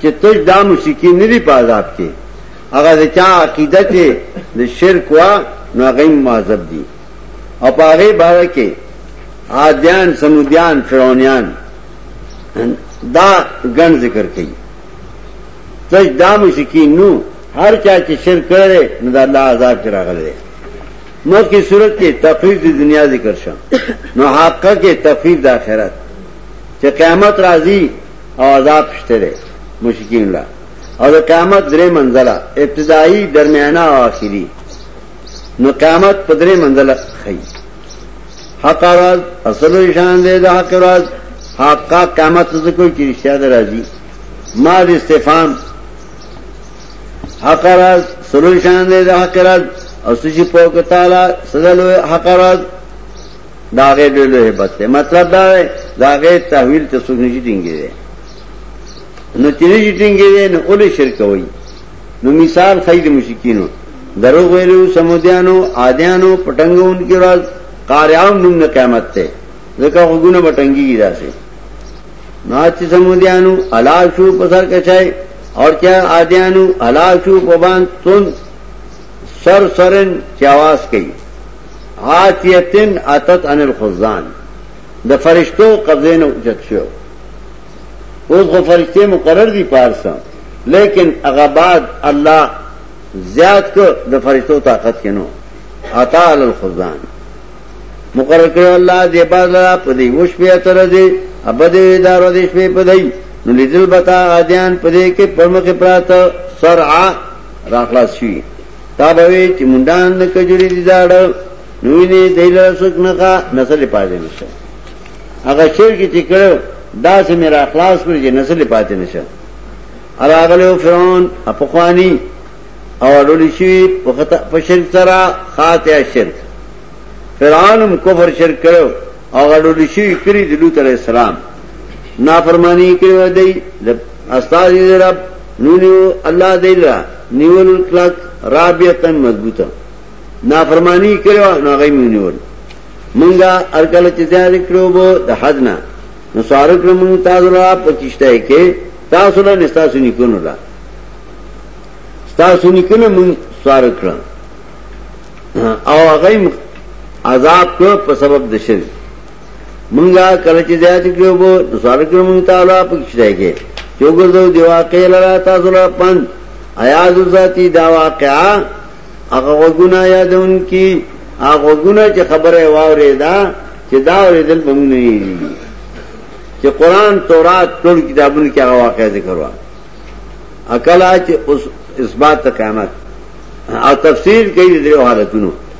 چې تش دا مشرکین نه دی په عذاب کې هغه د چا عقیده چې د شرک وا نو هغه معذب دي او په هغه باره کې عادیان سمودیان فرعونیان دا ګڼ ذکر کوي تش دا مشرکین نو هر چا چې شرک کړي نو د الله عذاب کې راغلي مخکې صورت کې تفریح د دنیا ذکر شو نو حقه کې تفریح د آخرت چې قیامت راځي او عذاب شته دی مشرکین لا او د قیامت درې منزله ابتدایي درمیانه او اخیری نو قیامت په درې منزله خي حق راز اصل نشان دی د حق راز حق قیامت څه کوي چې رښتیا ده راځي ما د استفهام حق راز سلو نشان دی د حق راز او سشي پوک تعالی سدلو حق راز دا غیر ډېر لوی هیبت دی مطلب دا دی دا غیر تحویل ته څوک نشي ټینګې دی نو چې نشي ټینګې دی نو اول شرک وایي نو مثال خیر مشکینو درو ویلو سمودیانو عادیانو پټنګون کې راز قاریان نوم نه قیامت ته ځکه وګونه پټنګي راځي نو چې سمودیانو الا شو پسر کچای اور کیا عادیانو الا شو پبان تون سر سرن چاواز کئی آتیتن اتت عن الخزان د فرشتو قبضه نه اوچت شو اوس غو فرشته مقرر دي پارسه لیکن هغه بعد الله زیات کو د فرشتو طاقت کینو عطا علی الخزان مقرر کړو الله دې باز لا په دې وش په تر دې ابد ادارو دې شپې په دې نو لیدل بتا اذان په دې کې پرمخه پراته سرعه راخلاص شي تا به وی چې مونډان نه کجوري دي داړه نو نه دیلا سوک نه کا نسل پاتې نشه هغه شرک چې کړو دا سه میرا اخلاص پر چې نسل پاتې نشه اراغلو فرعون اپخوانی او اړول شي په شرک سره خاطه شرک فرعون کفر شرک کړو او اړول شي کړی د لوط علی السلام نافرمانی کړو دی استاذ دې رب نونیو الله دې را نیول کلک رابطن مضبوطه نافرمانی کړو نو غي نیول منګه ارکل چې تیار کړو بو د حد نه نو سوار کړو مون تاسو را پچشته کې تاسو له نستا سني کونو را تاسو نکونه مون سوار کړو او هغه عذاب کو په سبب د شرک منګه کله چې زیات کړو بو سوال کړو مونږ تعالی په کښته کې چې وګورځو دی واقع لرا تاسو را پن ایاز ذاتی دا واقعا هغه وګونه یادون کی هغه وګونه چې خبره واورې دا چې دا ورېدل به مونږ نه چې قران تورات ټول کتابونو کې هغه واقع ذکر وا اکلا چې اوس اثبات قیامت او تفسیر کوي د حالتونو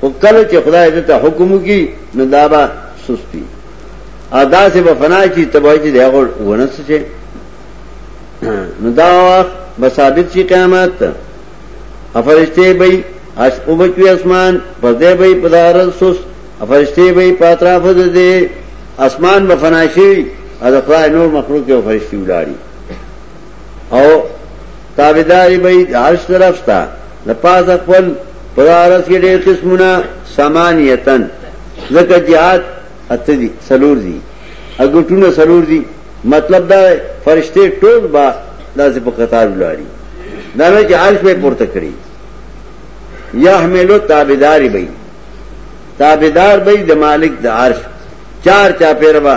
خو کله چې خدای دې ته حکم وکي نو دا به سستی ادا سے به فنا چی تبای چې دغه ونه څه شي نو دا وخت به ثابت شي قیامت افرشته به اس او بچوي اسمان پر دې به پدار سس افرشته به پاترا فز دې اسمان به فنا شي اذ خدای نور مخلوق او فرشتي ولاړي او تابعداري به د عرش طرف ته د پاز خپل په عرش کې ډېر قسمونه سامانیتن ځکه جهاد اته دي سلور دي اګټونه سلور دي مطلب دا فرشته ټول با داسې په قطار ولاړي دا نه چې عرش به پورته کړی یحملو تابعداري به تابعدار به د مالک د عرش چار چا پیروا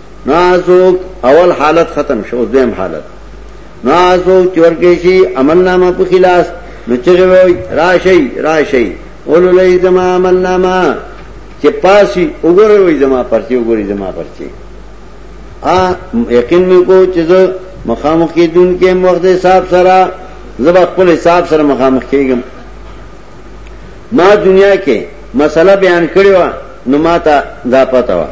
نو آسوک اول حالت ختم شو اوس دویم حالت نو آسوک چې ورکړی شي عمل نامه په خلاص نو چغه وای راشي راشي اولولای زما عمل نامه چې پاسي وګوره وای زما پرچي وګوري زما پرچي ا یقین مې کو چې زه مخامخ کېدون کې وخت حساب سره زبا خپل حساب سره مخامخ کېږم ما دنیا کې مسله بیان کړې و نو ما ته دا پته و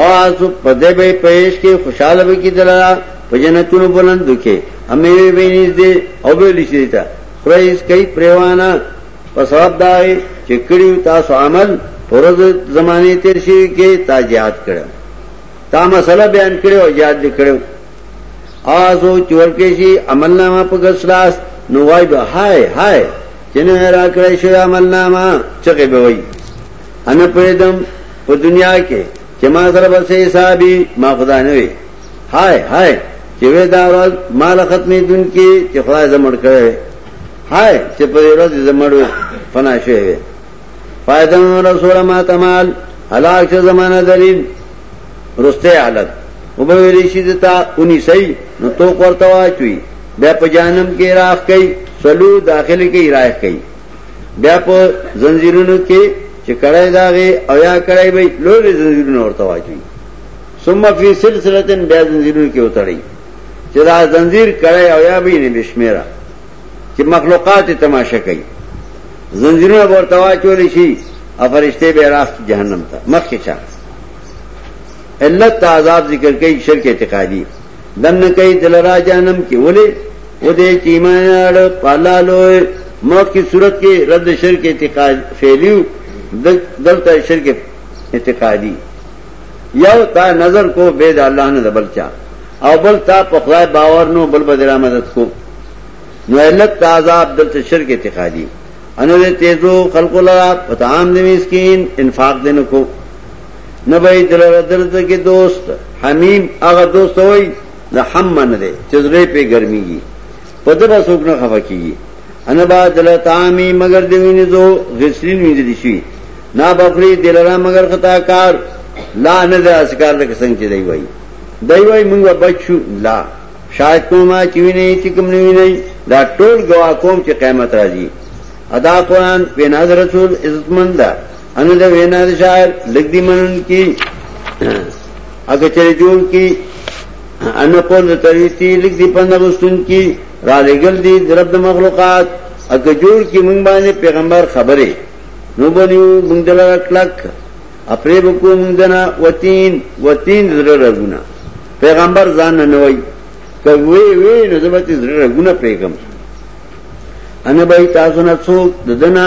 اواز پدې به پېښ کې خوشاله به کې دلرا په جنتونو بلند کې همې به نږدې او به لشي تا خریز کوي پریوانا په سبب دای چې کړي تاسو عمل پرز زمانه تیر شي کې تاجات کړو تا مسله بیان کړو او یاد کړو آزو چور کې شي عمل نامه په غسلاس نو وای به هاي هاي چې نه را کړی شو عمل نامه چې به وای انا پویدم په دنیا کې چې ما سره بس حسابي ما خدای نه وي هاي هاي چې وې دا ورځ مال ختمې دن کې چې خدای زمړ کړي هاي چې په ورځ زمړ فنا شوی فائدہ رسول ما تمال هلاک شه زمانہ دلیل رسته حالت وبویری شي دتا اونې سي نو تو ورته واچوي بیا په جانم کې راخ کوي سلو داخله کې راخ کوي بیا په زنجیرونو کې چې کړای داغه او یا کړای به لوی زنجیرونه ورته واچي ثم فی سلسله بیا زنجیرونو کې وتړي چې دا زنجیر کړای او یا به نه بشمیره چې مخلوقات تماشا کوي زنجیرونه ورته واچول شي او فرشته به راخ جهنم ته مخکې چا علت عذاب ذکر کوي شرک اعتقادي دن کئی دلرا جانم کی ولی و دے چی ایمان آڑ پالا لوئے موت کی صورت کے رد شرک اعتقاد فیلیو دلتا شرک اعتقادی یو تا نظر کو بید اللہ نے دبل چا او بل تا پخلائے باور نو بل بدرا مدد کو نو علت تا عذاب دلتا شرک اعتقادی انو دے تیزو خلق اللہ پتعام دے مسکین انفاق دے نکو نه به دلاره درته کې دوست حمیم هغه دوست وای د حم نه دی چې زړه په ګرميږي په دې به څوک نه خفه کیږي انا با دلاره طعامي مگر دی ویني زو غسرین ویني دي شي نه بخری دلاره مگر خطا کار لا نه ده اسکار لکه څنګه چې دی وای دی وای موږ بچو لا شاید کومه چې ویني چې کوم نه ویني دا ټول گوا قوم چې قیامت راځي ادا قرآن بے ناز رسول عزت مند ان د وینا د شاعر لګ دی منن کی اګه چر جوړ کی ان قول د تریتی لګ دی پند غستون کی را لګل دی درب د مخلوقات اګه جوړ کی مونږ باندې پیغمبر خبره نو بنیو مونږ دلاره کلک اپری بکو مونږ دنا وتین وتین زره رغونه پیغمبر ځان نه وای کوي وی نو زبته زره رغونه پیغمبر انا به تاسو نه څوک ددنه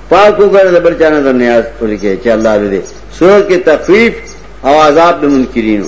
پاک وګړه د بل چانه د نیاز پوری کې چې الله دې سور کې تخفیف او عذاب د منکرینو